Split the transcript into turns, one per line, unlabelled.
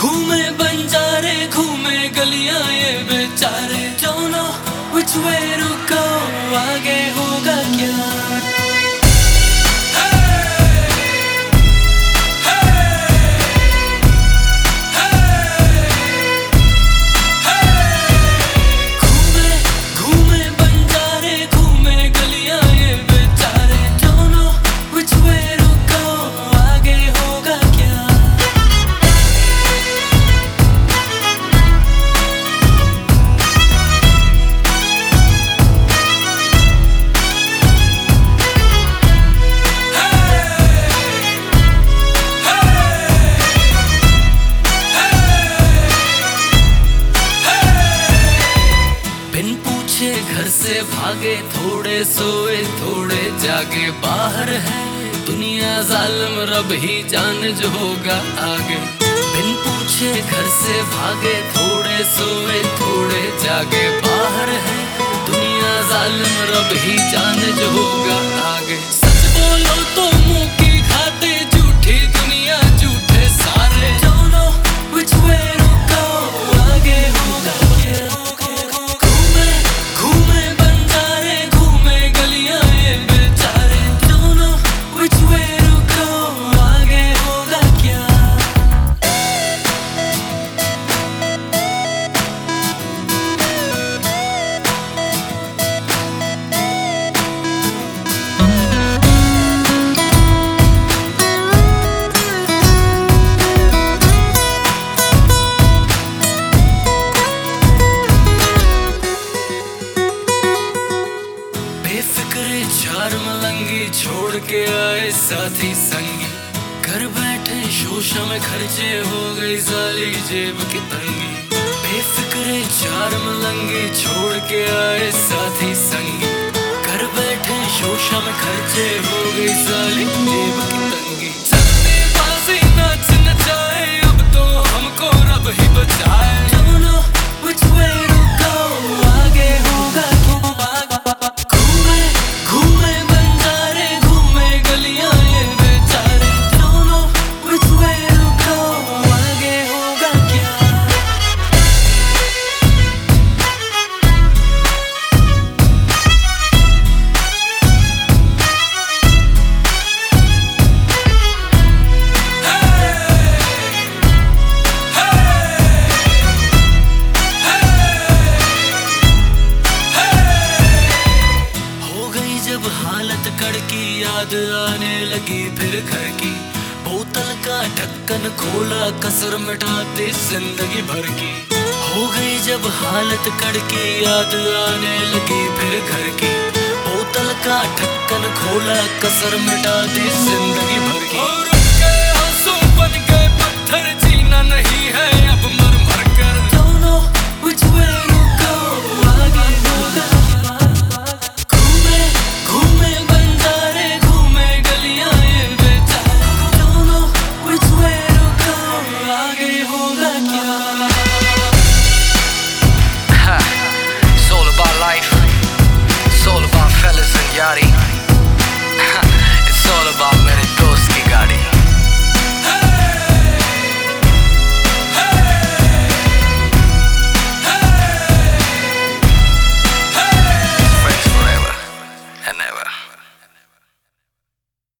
घूमे बंजारे घूमे गलियाँ ये बेचारे। क्यों ना कुछ वे रुका आगे होगा क्या? से भागे, थोड़े सोए, थोड़े जागे। बाहर है दुनिया जालम, रब ही जान जो होगा आगे। बिन पूछे घर से भागे, थोड़े सोए, थोड़े जागे। बाहर है दुनिया जालम, रब ही जान जो होगा बेफिक्रे चार मलंगी छोड़ के आए साथी संगी। घर बैठे शोशा में खर्चे हो गई साली जेब की तंगी। बेफिक्रे चार मलंगी छोड़ के आए साथी संगी। घर बैठे शोशा में खर्चे हो गई साली जेब की तंगी। सन्नेबाजी नाच नचाए अब तो हमको रब ही बचाए याद आने लगी फिर घर की। बोतल का ढक्कन खोला, कसर मिटाते ज़िंदगी भर की। हो गई जब हालत कड़की, याद आने लगी फिर घर की। बोतल का ढक्कन खोला, कसर मिटाते ज़िंदगी भर की। और बन गए